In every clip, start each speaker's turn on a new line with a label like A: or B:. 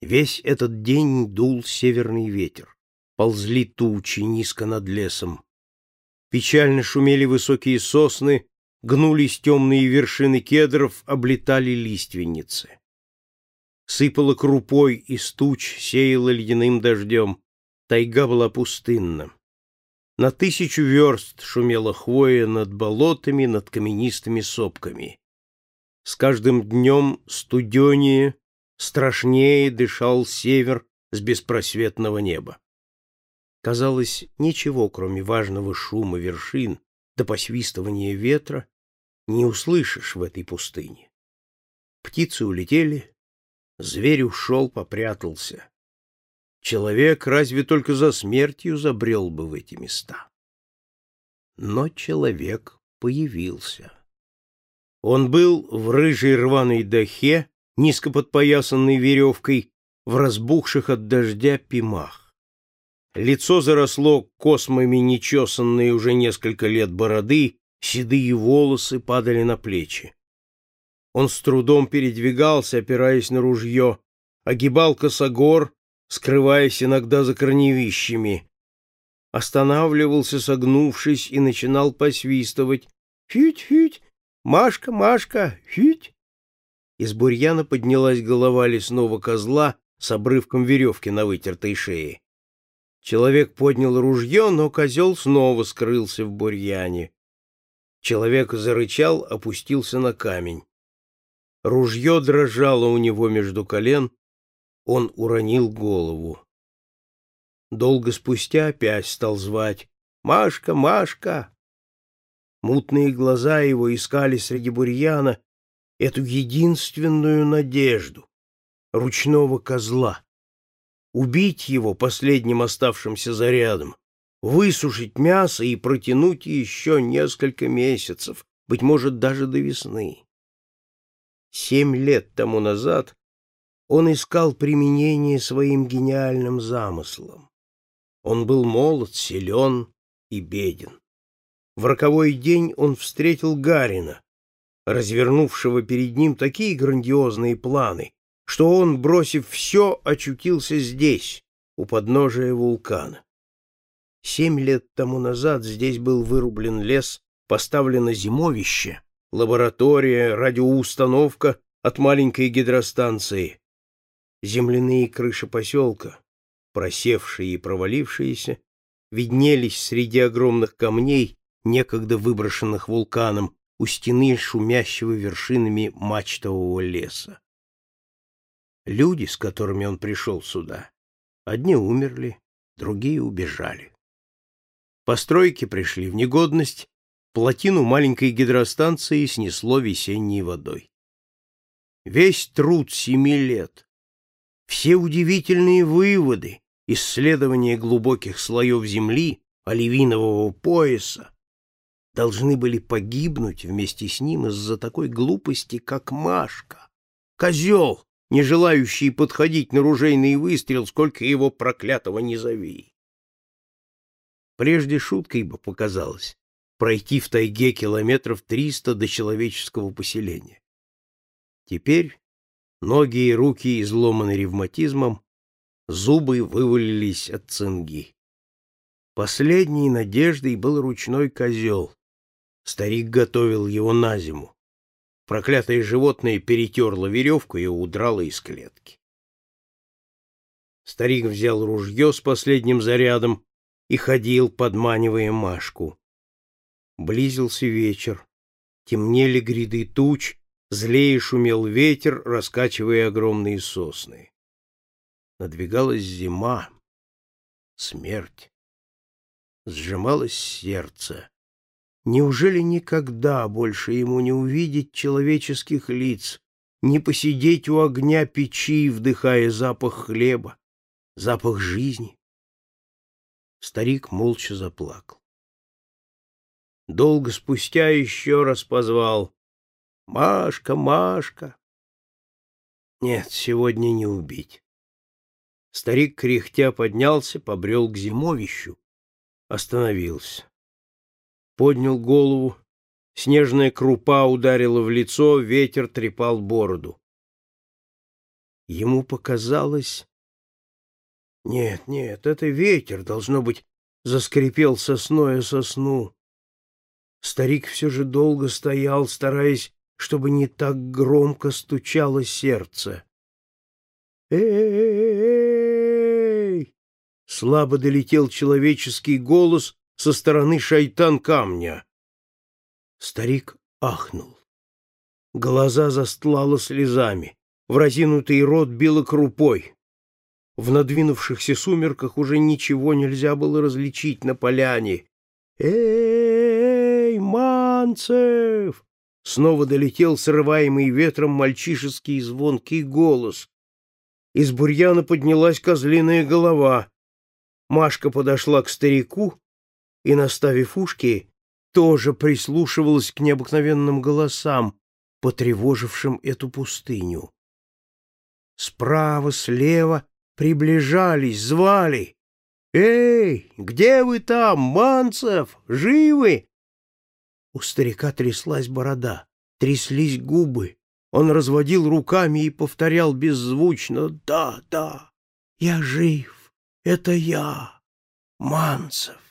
A: Весь этот день дул северный ветер. Ползли тучи низко над лесом. Печально шумели высокие сосны, гнулись темные вершины кедров, облетали лиственницы. Сыпала крупой из туч, сеяла ледяным дождем. Тайга была пустынна. На тысячу верст шумела хвоя над болотами, над каменистыми сопками. С каждым днем студенее, страшнее дышал север с беспросветного неба. Казалось, ничего, кроме важного шума вершин до посвистывания ветра, не услышишь в этой пустыне. Птицы улетели, зверь ушел, попрятался. Человек разве только за смертью забрел бы в эти места. Но человек появился. Он был в рыжей рваной дахе, низко подпоясанной веревкой, в разбухших от дождя пимах. Лицо заросло космами нечесанные уже несколько лет бороды, седые волосы падали на плечи. Он с трудом передвигался, опираясь на ружье, огибал косогор, скрываясь иногда за корневищами. Останавливался, согнувшись, и начинал посвистывать. «Фють-фють! Машка, Машка! Фють!» Из бурьяна поднялась голова лесного козла с обрывком веревки на вытертой шее. Человек поднял ружье, но козел снова скрылся в бурьяне. Человек зарычал, опустился на камень. Ружье дрожало у него между колен, он уронил голову. Долго спустя опять стал звать «Машка, Машка!». Мутные глаза его искали среди бурьяна эту единственную надежду — ручного козла. Убить его последним оставшимся зарядом, высушить мясо и протянуть еще несколько месяцев, быть может, даже до весны. Семь лет тому назад он искал применение своим гениальным замыслам. Он был молод, силен и беден. В роковой день он встретил Гарина, развернувшего перед ним такие грандиозные планы, что он, бросив все, очутился здесь, у подножия вулкана. Семь лет тому назад здесь был вырублен лес, поставлено зимовище, лаборатория, радиоустановка от маленькой гидростанции, Земляные крыши поселка, просевшие и провалившиеся, виднелись среди огромных камней, некогда выброшенных вулканом, у стены шумящего вершинами мачтового леса. Люди, с которыми он пришел сюда, одни умерли, другие убежали. Постройки пришли в негодность, плотину маленькой гидростанции снесло весенней водой. Весь труд семи лет, все удивительные выводы, исследования глубоких слоев земли, оливинового пояса, должны были погибнуть вместе с ним из-за такой глупости, как Машка. Козел, не желающий подходить на ружейный выстрел, сколько его проклятого не зови. Прежде шуткой бы показалось пройти в тайге километров триста до человеческого поселения. Теперь Ноги и руки изломаны ревматизмом, зубы вывалились от цинги. Последней надеждой был ручной козел. Старик готовил его на зиму. Проклятое животное перетерло веревку и удрало из клетки. Старик взял ружье с последним зарядом и ходил, подманивая Машку. Близился вечер. Темнели гряды туч, Злее шумел ветер, раскачивая огромные сосны. Надвигалась зима, смерть. Сжималось сердце. Неужели никогда больше ему не увидеть человеческих лиц, не посидеть у огня печи, вдыхая запах хлеба, запах жизни? Старик молча заплакал. Долго спустя еще раз позвал Машка, Машка. Нет, сегодня не убить. Старик кряхтя поднялся, побрел к зимовищу, остановился. Поднял голову, снежная крупа ударила в лицо, ветер трепал бороду. Ему показалось... Нет, нет, это ветер, должно быть, заскрипел сосной о сосну. Старик все же долго стоял, стараясь, чтобы не так громко стучало сердце. «Эй!» Слабо долетел человеческий голос со стороны шайтан-камня. Старик ахнул. Глаза застлало слезами, в разинутый рот било крупой. В надвинувшихся сумерках уже ничего нельзя было различить на поляне. «Эй, Манцев!» Снова долетел срываемый ветром мальчишеский звонкий голос. Из бурьяна поднялась козлиная голова. Машка подошла к старику и, наставив ушки, тоже прислушивалась к необыкновенным голосам, потревожившим эту пустыню. Справа, слева приближались, звали. «Эй, где вы там, Манцев? Живы?» У старика тряслась борода, тряслись губы. Он разводил руками и повторял беззвучно «Да, да, я жив, это я, Манцев».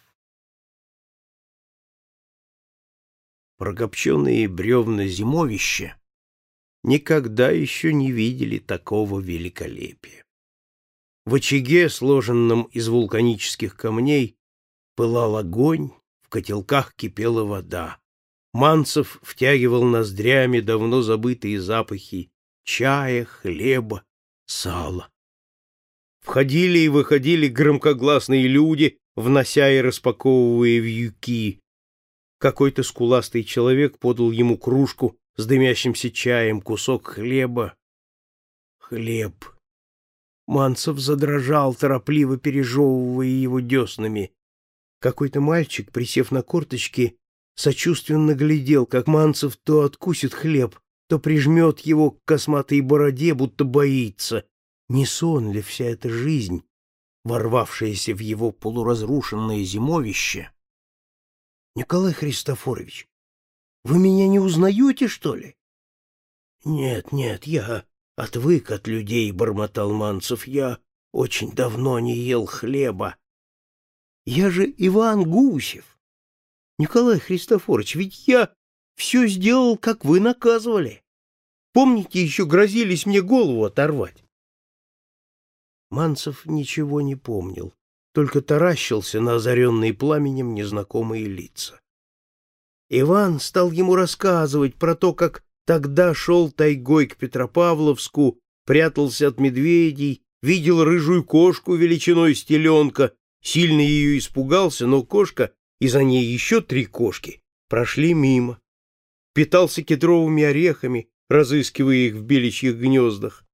A: Прокопченные бревна зимовища никогда еще не видели такого великолепия. В очаге, сложенном из вулканических камней, пылал огонь, в котелках кипела вода. Манцев втягивал ноздрями давно забытые запахи чая, хлеба, сала. Входили и выходили громкогласные люди, внося и распаковывая вьюки. Какой-то скуластый человек подал ему кружку с дымящимся чаем, кусок хлеба. Хлеб. Манцев задрожал, торопливо пережевывая его деснами. Какой-то мальчик, присев на корточки, сочувственно глядел, как Манцев то откусит хлеб, то прижмет его к косматой бороде, будто боится. Не сон ли вся эта жизнь, ворвавшаяся в его полуразрушенное зимовище? Николай Христофорович, вы меня не узнаете, что ли? Нет, нет, я отвык от людей, бормотал Манцев. Я очень давно не ел хлеба. Я же Иван Гусев. Николай Христофорович, ведь я все сделал, как вы наказывали. Помните, еще грозились мне голову оторвать? Манцев ничего не помнил, только таращился на озаренные пламенем незнакомые лица. Иван стал ему рассказывать про то, как тогда шел тайгой к Петропавловску, прятался от медведей, видел рыжую кошку величиной с теленка, сильно ее испугался, но кошка и за ней еще три кошки прошли мимо. Питался кедровыми орехами, разыскивая их в беличьих гнездах.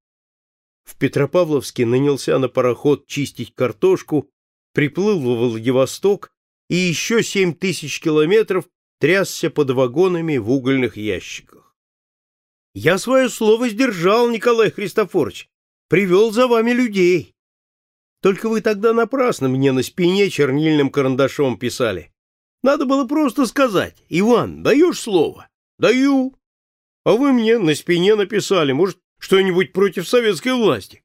A: В Петропавловске нанялся на пароход чистить картошку, приплыл во Владивосток и еще семь тысяч километров трясся под вагонами в угольных ящиках. Я свое слово сдержал, Николай Христофорович, привел за вами людей. Только вы тогда напрасно мне на спине чернильным карандашом писали. Надо было просто сказать, Иван, даешь слово? Даю. А вы мне на спине написали, может, что-нибудь против советской власти.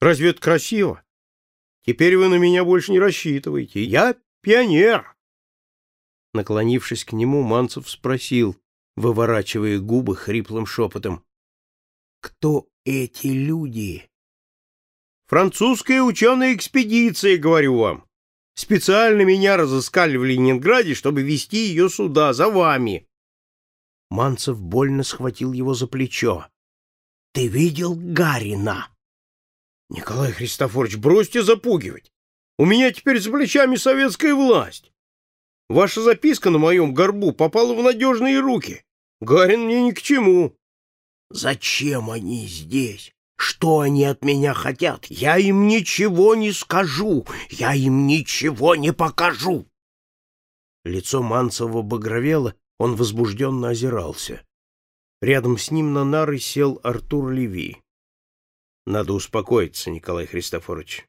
A: Разве это красиво? Теперь вы на меня больше не рассчитываете. Я пионер. Наклонившись к нему, Манцев спросил, выворачивая губы хриплым шепотом. «Кто эти люди?» «Французская ученая экспедиция, говорю вам. Специально меня разыскали в Ленинграде, чтобы вести ее сюда, за вами». Манцев больно схватил его за плечо. «Ты видел Гарина?» «Николай Христофорович, бросьте запугивать. У меня теперь за плечами советская власть. Ваша записка на моем горбу попала в надежные руки. Гарин мне ни к чему. Зачем они здесь? Что они от меня хотят? Я им ничего не скажу. Я им ничего не покажу. Лицо Манцева багровело, он возбужденно озирался. Рядом с ним на нары сел Артур Леви. Надо успокоиться, Николай Христофорович.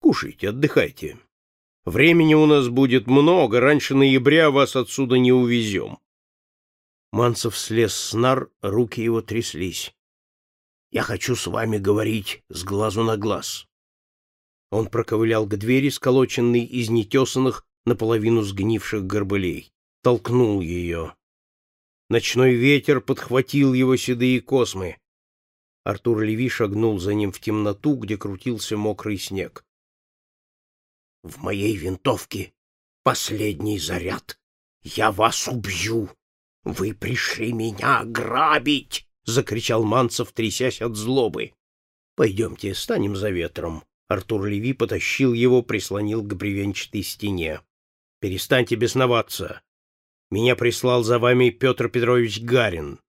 A: Кушайте, отдыхайте. Времени у нас будет много, раньше ноября вас отсюда не увезем. Манцев слез с нар, руки его тряслись. Я хочу с вами говорить с глазу на глаз. Он проковылял к двери, сколоченной из нетесанных, наполовину сгнивших горбылей. Толкнул ее. Ночной ветер подхватил его седые космы. Артур Леви шагнул за ним в темноту, где крутился мокрый снег. — В моей винтовке последний заряд. Я вас убью. Вы пришли меня грабить! — закричал Манцев, трясясь от злобы. — Пойдемте, станем за ветром. Артур Леви потащил его, прислонил к бревенчатой стене. — Перестаньте бесноваться. Меня прислал за вами Петр Петрович Гарин.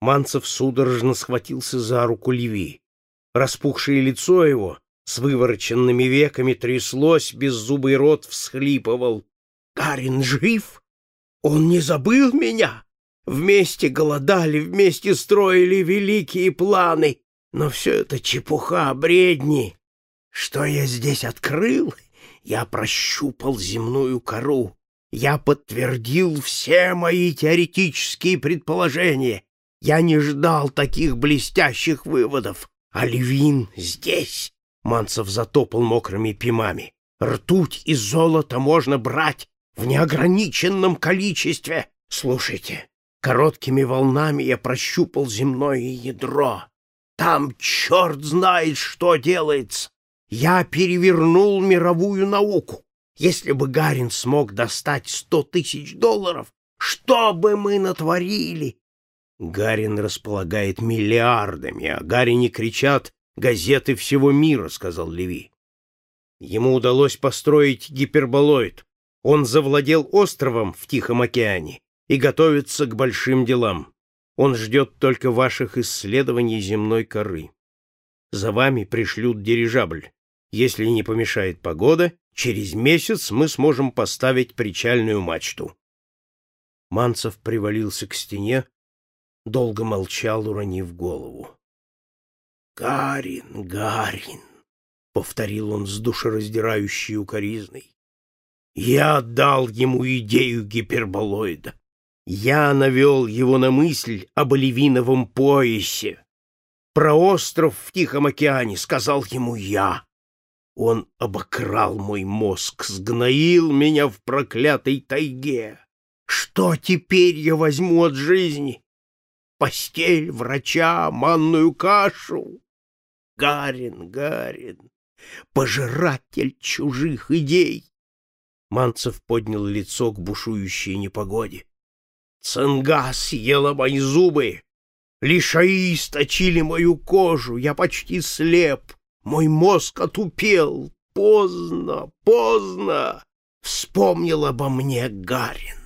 A: Манцев судорожно схватился за руку Леви. Распухшее лицо его с вывороченными веками тряслось, беззубый рот всхлипывал. — Гарин жив? Он не забыл меня? Вместе голодали, вместе строили великие планы. Но все это чепуха, бредни. Что я здесь открыл? Я прощупал земную кору. Я подтвердил все мои теоретические предположения. Я не ждал таких блестящих выводов. А Левин здесь. Манцев затопал мокрыми пимами. Ртуть и золото можно брать в неограниченном количестве. Слушайте, короткими волнами я прощупал земное ядро. Там черт знает, что делается. Я перевернул мировую науку. Если бы Гарин смог достать сто тысяч долларов, что бы мы натворили? Гарин располагает миллиардами, а Гарине кричат газеты всего мира, — сказал Леви. Ему удалось построить гиперболоид. Он завладел островом в Тихом океане и готовится к большим делам. Он ждет только ваших исследований земной коры. За вами пришлют дирижабль. Если не помешает погода, через месяц мы сможем поставить причальную мачту. Манцев привалился к стене, долго молчал, уронив голову. «Гарин, Гарин!» — повторил он с душераздирающей укоризной. «Я отдал ему идею гиперболоида. Я навел его на мысль об оливиновом поясе. Про остров в Тихом океане сказал ему я. Он обокрал мой мозг, сгноил меня в проклятой тайге. Что теперь я возьму от жизни? Постель, врача, манную кашу? Гарин, Гарин, пожиратель чужих идей. Манцев поднял лицо к бушующей непогоде. Цинга съела мои зубы, лишаи источили мою кожу, я почти слеп, мой мозг отупел. Поздно, поздно, вспомнил обо мне Гарин.